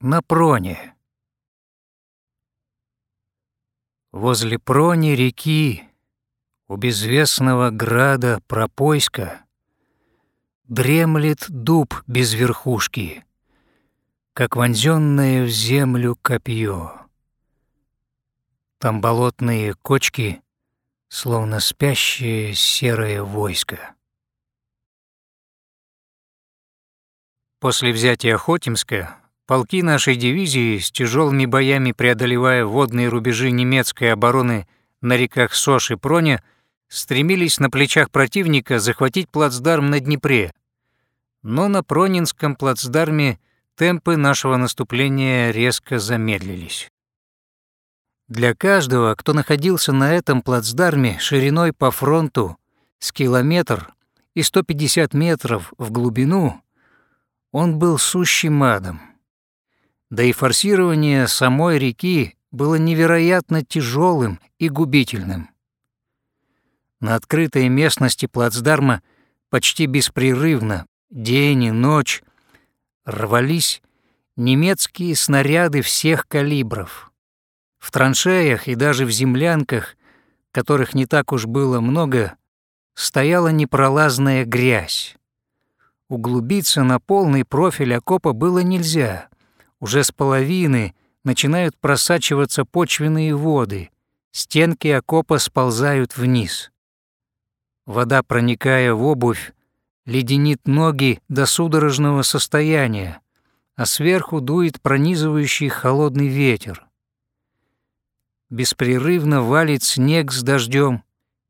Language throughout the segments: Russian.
на проне. Возле прони реки, у безвестного града Пропойска, Дремлет дуб без верхушки, Как вонзённое в землю копье. Там болотные кочки, Словно спящее серое войско. После взятия Хотимска полки нашей дивизии с тяжелыми боями преодолевая водные рубежи немецкой обороны на реках Сош и Проне, стремились на плечах противника захватить плацдарм на Днепре. Но на Пронинском плацдарме темпы нашего наступления резко замедлились. Для каждого, кто находился на этом плацдарме шириной по фронту с километр и 150 метров в глубину, он был сущим адом. Да и форсирование самой реки было невероятно тяжелым и губительным. На открытой местности плацдарма почти беспрерывно, день и ночь, рвались немецкие снаряды всех калибров. В траншеях и даже в землянках, которых не так уж было много, стояла непролазная грязь. Углубиться на полный профиль окопа было нельзя. Уже с половины начинают просачиваться почвенные воды, стенки окопа сползают вниз. Вода, проникая в обувь, леденит ноги до судорожного состояния, а сверху дует пронизывающий холодный ветер. Беспрерывно валит снег с дождем,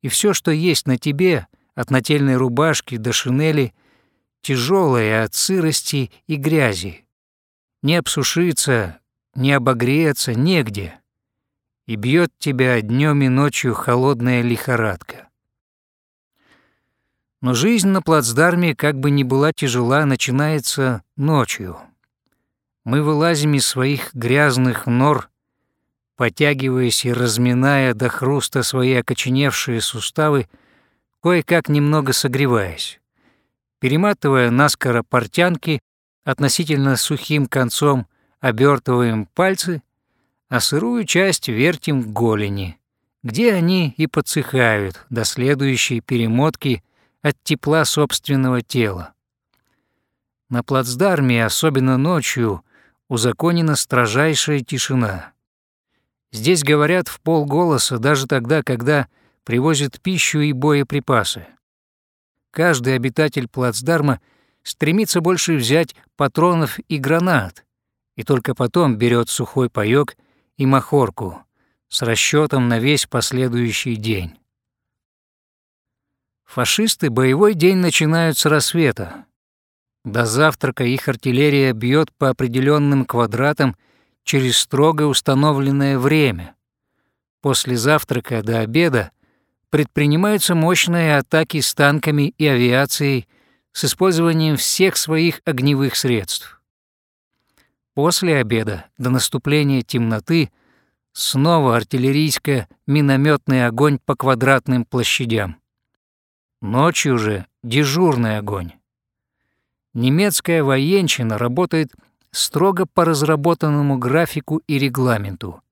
и все, что есть на тебе, от нательной рубашки до шинели — тяжелое от сырости и грязи. Не обсушиться, не обогреться негде. И бьет тебя днем и ночью холодная лихорадка. Но жизнь на плацдарме, как бы ни была тяжела, начинается ночью. Мы вылазим из своих грязных нор, потягиваясь и разминая до хруста свои окоченевшие суставы, кое-как немного согреваясь перематывая наскоро портянки, относительно сухим концом обертываем пальцы, а сырую часть вертим к голени, где они и подсыхают до следующей перемотки от тепла собственного тела. На плацдарме, особенно ночью, узаконена строжайшая тишина. Здесь говорят в полголоса даже тогда, когда привозят пищу и боеприпасы. Каждый обитатель плацдарма стремится больше взять патронов и гранат, и только потом берет сухой паёк и махорку с расчетом на весь последующий день. Фашисты боевой день начинают с рассвета. До завтрака их артиллерия бьет по определенным квадратам через строго установленное время. После завтрака до обеда предпринимаются мощные атаки с танками и авиацией с использованием всех своих огневых средств. После обеда, до наступления темноты, снова артиллерийско-минометный огонь по квадратным площадям. Ночью же дежурный огонь. Немецкая военщина работает строго по разработанному графику и регламенту,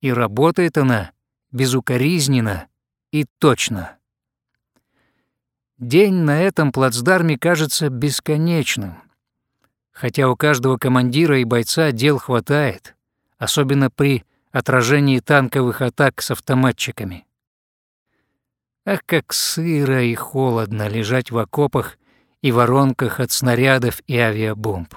и работает она безукоризненно и точно. День на этом плацдарме кажется бесконечным, хотя у каждого командира и бойца дел хватает, особенно при отражении танковых атак с автоматчиками. Ах, как сыро и холодно лежать в окопах и воронках от снарядов и авиабомб.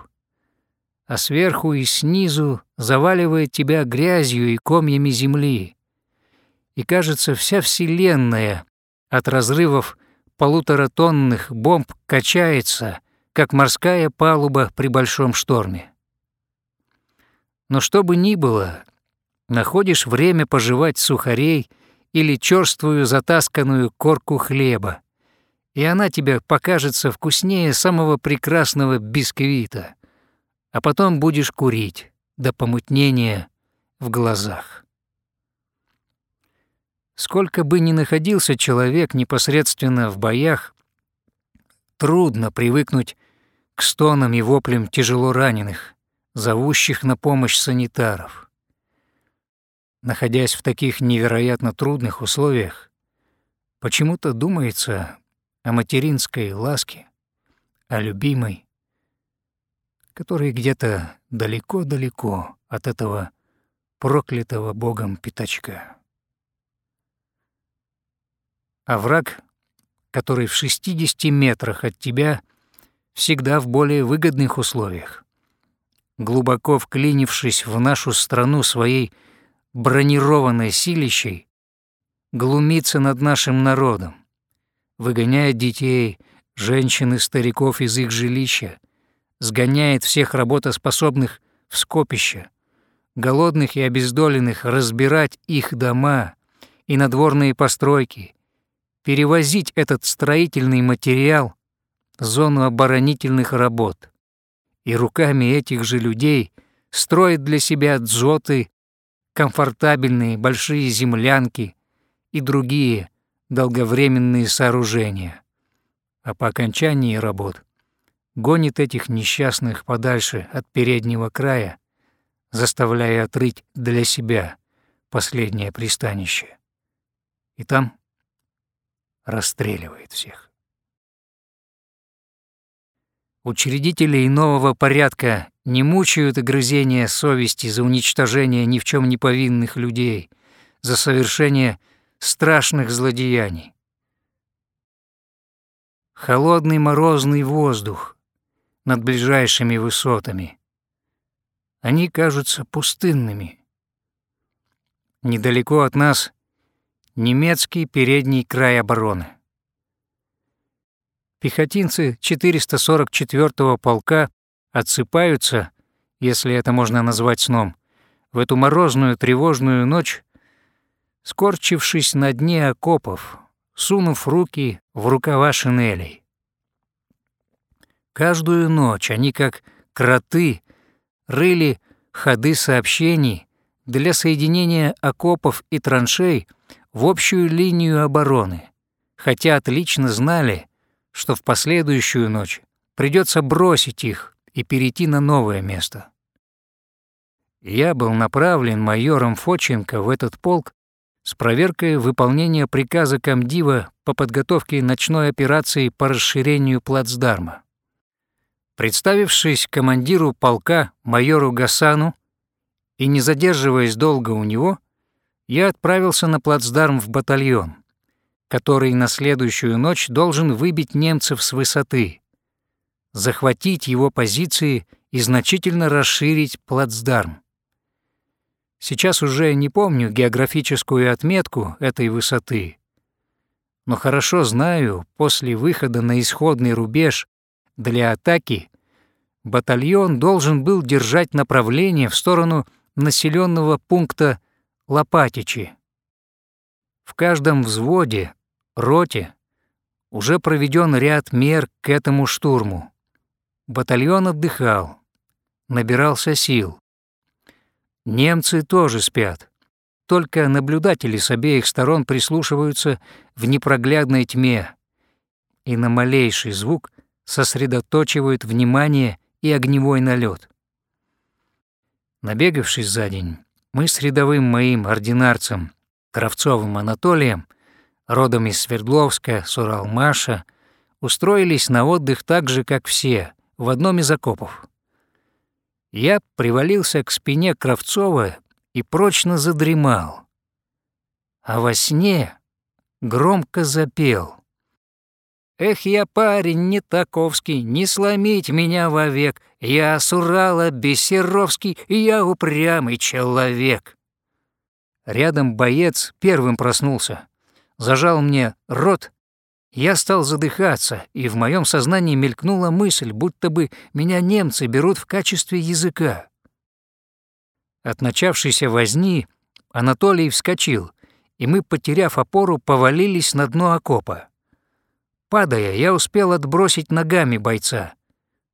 А сверху и снизу заваливает тебя грязью и комьями земли, и, кажется, вся Вселенная от разрывов полуторатонных бомб качается, как морская палуба при большом шторме. Но что бы ни было, находишь время пожевать сухарей или черствую затасканную корку хлеба, и она тебе покажется вкуснее самого прекрасного бисквита, а потом будешь курить до помутнения в глазах. Сколько бы ни находился человек непосредственно в боях, трудно привыкнуть к стонам и воплям тяжело раненых, зовущих на помощь санитаров. Находясь в таких невероятно трудных условиях, почему-то думается о материнской ласке, о любимой, которая где-то далеко-далеко от этого проклятого Богом пятачка. А враг, который в 60 метрах от тебя, всегда в более выгодных условиях. Глубоко вклинившись в нашу страну своей бронированной силищей, глумится над нашим народом, выгоняет детей, женщин и стариков из их жилища, сгоняет всех работоспособных в скопище, голодных и обездоленных разбирать их дома и надворные постройки, перевозить этот строительный материал в зону оборонительных работ и руками этих же людей строить для себя дзоты, комфортабельные большие землянки и другие долговременные сооружения. А по окончании работ гонит этих несчастных подальше от переднего края заставляя отрыть для себя последнее пристанище. И там расстреливает всех. Учредителей нового порядка не мучают огрызения совести за уничтожение ни в чем не повинных людей, за совершение страшных злодеяний. Холодный морозный воздух над ближайшими высотами — они кажутся пустынными. Недалеко от нас немецкий передний край обороны. Пехотинцы 444-го полка отсыпаются, если это можно назвать сном, в эту морозную тревожную ночь, скорчившись на дне окопов, сунув руки в рукава шинелей. Каждую ночь они, как кроты, рыли ходы сообщений для соединения окопов и траншей в общую линию обороны, хотя отлично знали, что в последующую ночь придется бросить их и перейти на новое место. Я был направлен майором Фоченко в этот полк с проверкой выполнения приказа комдива по подготовке ночной операции по расширению плацдарма. Представившись командиру полка майору Гасану и не задерживаясь долго у него, я отправился на плацдарм в батальон, который на следующую ночь должен выбить немцев с высоты, захватить его позиции и значительно расширить плацдарм. Сейчас уже не помню географическую отметку этой высоты, но хорошо знаю, после выхода на исходный рубеж для атаки батальон должен был держать направление в сторону населенного пункта Лопатичи. В каждом взводе, роте, уже проведен ряд мер к этому штурму. Батальон отдыхал, набирался сил. Немцы тоже спят. Только наблюдатели с обеих сторон прислушиваются в непроглядной тьме и на малейший звук сосредоточивают внимание и огневой налет. Набегавшись за день, мы с рядовым моим ординарцем Кравцовым Анатолием, родом из Свердловска, Суралмаша, устроились на отдых так же, как все, в одном из окопов. Я привалился к спине Кравцова и прочно задремал, а во сне громко запел — Эх, я парень не таковский, не сломить меня вовек. Я с Урала Бессеровский, я упрямый человек. Рядом боец первым проснулся. Зажал мне рот. Я стал задыхаться, и в моем сознании мелькнула мысль, будто бы меня немцы берут в качестве языка. От начавшейся возни Анатолий вскочил, и мы, потеряв опору, повалились на дно окопа. Падая, я успел отбросить ногами бойца.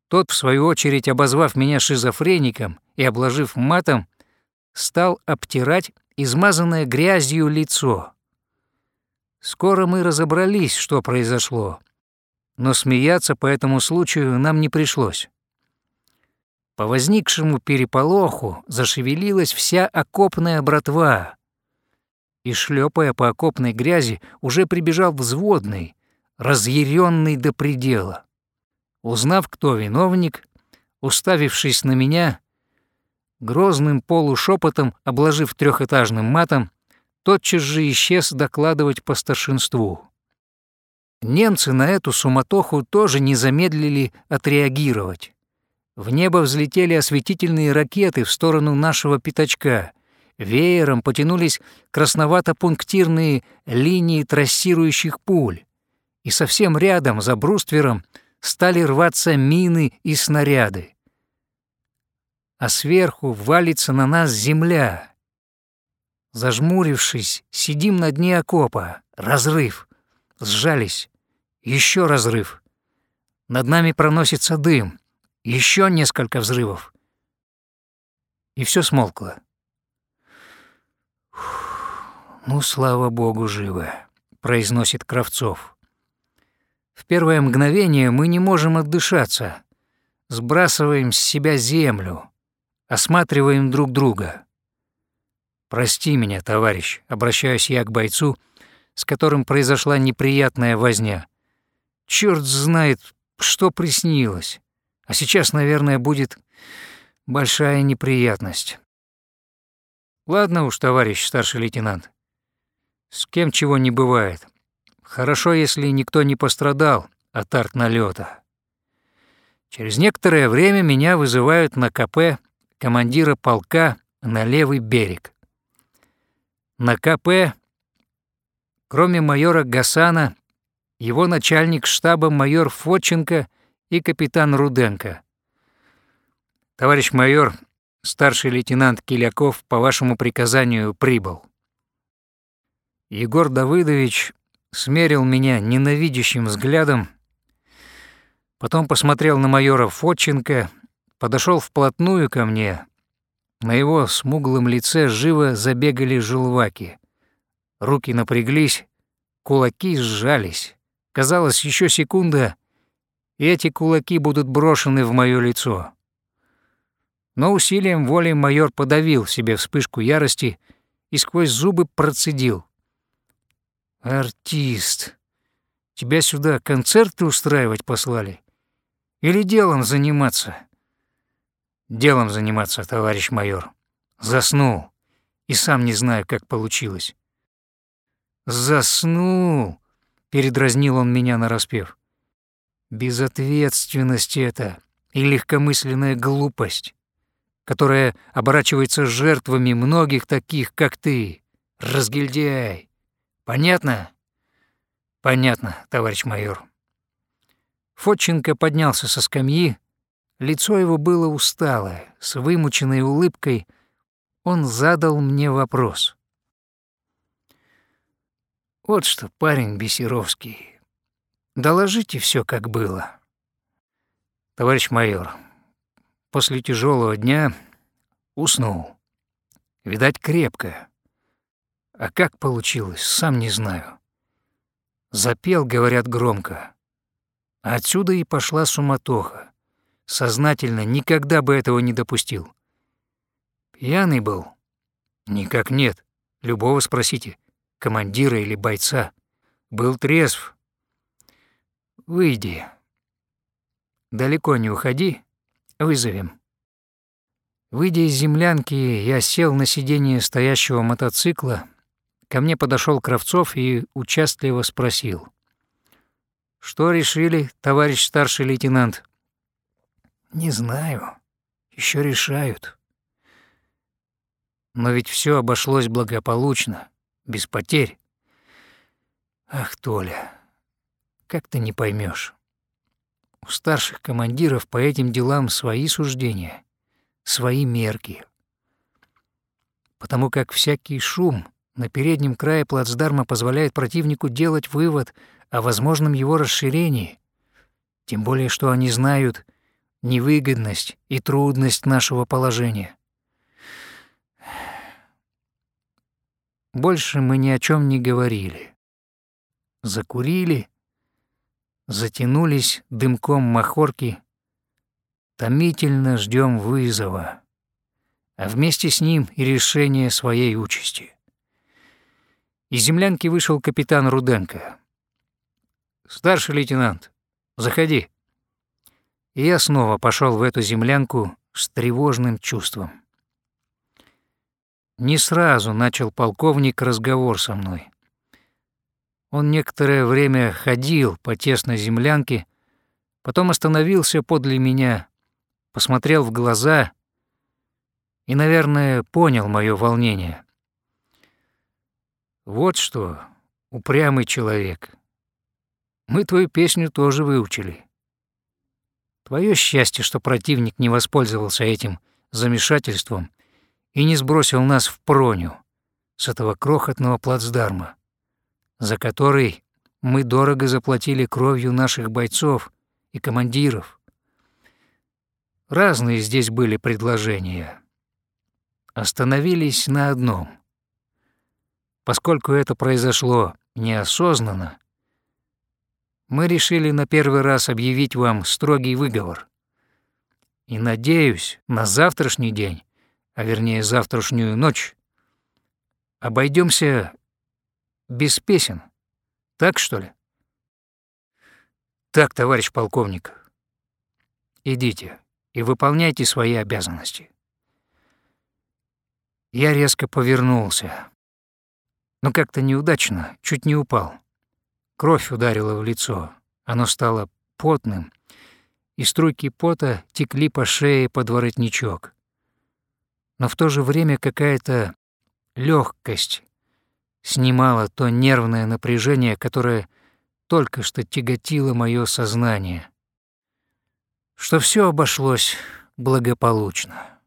Тот, в свою очередь, обозвав меня шизофреником и обложив матом, стал обтирать измазанное грязью лицо. Скоро мы разобрались, что произошло, но смеяться по этому случаю нам не пришлось. По возникшему переполоху зашевелилась вся окопная братва, и, шлепая по окопной грязи, уже прибежал взводный, разъяренный до предела. Узнав, кто виновник, уставившись на меня, грозным полушепотом, обложив трехэтажным матом, тотчас же исчез докладывать по старшинству. Немцы на эту суматоху тоже не замедлили отреагировать. В небо взлетели осветительные ракеты в сторону нашего пятачка. Веером потянулись красновато-пунктирные линии трассирующих пуль. И совсем рядом, за бруствером, стали рваться мины и снаряды. А сверху валится на нас земля. Зажмурившись, сидим на дне окопа. Разрыв. Сжались. Еще разрыв. Над нами проносится дым. Еще несколько взрывов. И все смолкло. «Ну, слава богу, живы», — произносит Кравцов. В первое мгновение мы не можем отдышаться. Сбрасываем с себя землю, осматриваем друг друга. «Прости меня, товарищ», — обращаюсь я к бойцу, с которым произошла неприятная возня. Черт знает, что приснилось. А сейчас, наверное, будет большая неприятность. Ладно уж, товарищ старший лейтенант. С кем чего не бывает. Хорошо, если никто не пострадал от артналета. Через некоторое время меня вызывают на КП командира полка на левый берег. На КП, кроме майора Гасана, его начальник штаба майор Фоченко — и капитан Руденко. Товарищ майор, старший лейтенант Киляков по вашему приказанию прибыл. Егор Давыдович смерил меня ненавидящим взглядом, потом посмотрел на майора Фотченко, подошел вплотную ко мне. На его смуглом лице живо забегали желваки. Руки напряглись, кулаки сжались. Казалось, еще секунда, и эти кулаки будут брошены в моё лицо. Но усилием воли майор подавил себе вспышку ярости и сквозь зубы процедил. «Артист, тебя сюда концерты устраивать послали? Или делом заниматься?» «Делом заниматься, товарищ майор. Заснул, и сам не знаю, как получилось». «Заснул!» — передразнил он меня нараспев. Безответственность это и легкомысленная глупость, которая оборачивается жертвами многих таких, как ты, разгильдяй. Понятно? Понятно, товарищ майор. Фотченко поднялся со скамьи, лицо его было усталое, с вымученной улыбкой. Он задал мне вопрос. «Вот что, парень Бесеровский, Доложите все, как было. Товарищ майор, после тяжелого дня уснул. Видать, крепко. А как получилось, сам не знаю. Запел, говорят, громко. отсюда и пошла суматоха. Сознательно никогда бы этого не допустил. Пьяный был? Никак нет. Любого спросите, командира или бойца. Был трезв, Выйди. Далеко не уходи, вызовем. Выйдя из землянки, я сел на сиденье стоящего мотоцикла. Ко мне подошел Кравцов и участливо спросил. «Что решили, товарищ старший лейтенант?» «Не знаю. Еще решают». «Но ведь все обошлось благополучно, без потерь». «Ах, Толя, как ты не поймешь? У старших командиров по этим делам свои суждения, свои мерки. Потому как всякий шум на переднем крае плацдарма позволяет противнику делать вывод о возможном его расширении, тем более что они знают невыгодность и трудность нашего положения. Больше мы ни о чем не говорили. Закурили — затянулись дымком махорки, томительно ждем вызова, а вместе с ним и решения своей участи. Из землянки вышел капитан Руденко. «Старший лейтенант, заходи». И я снова пошел в эту землянку с тревожным чувством. Не сразу начал полковник разговор со мной. Он некоторое время ходил по тесной землянке, потом остановился подле меня, посмотрел в глаза и, наверное, понял мое волнение. «Вот что, упрямый человек, мы твою песню тоже выучили. Твое счастье, что противник не воспользовался этим замешательством и не сбросил нас в проню с этого крохотного плацдарма за который мы дорого заплатили кровью наших бойцов и командиров. Разные здесь были предложения. Остановились на одном. Поскольку это произошло неосознанно, мы решили на первый раз объявить вам строгий выговор. И надеюсь, на завтрашний день, а вернее завтрашнюю ночь, обойдемся без песен. Так, что ли? Так, товарищ полковник. Идите и выполняйте свои обязанности. Я резко повернулся, но как-то неудачно, чуть не упал. Кровь ударила в лицо, оно стало потным, и струйки пота текли по шее под воротничок. Но в то же время какая-то легкость снимала то нервное напряжение, которое только что тяготило мое сознание, что все обошлось благополучно.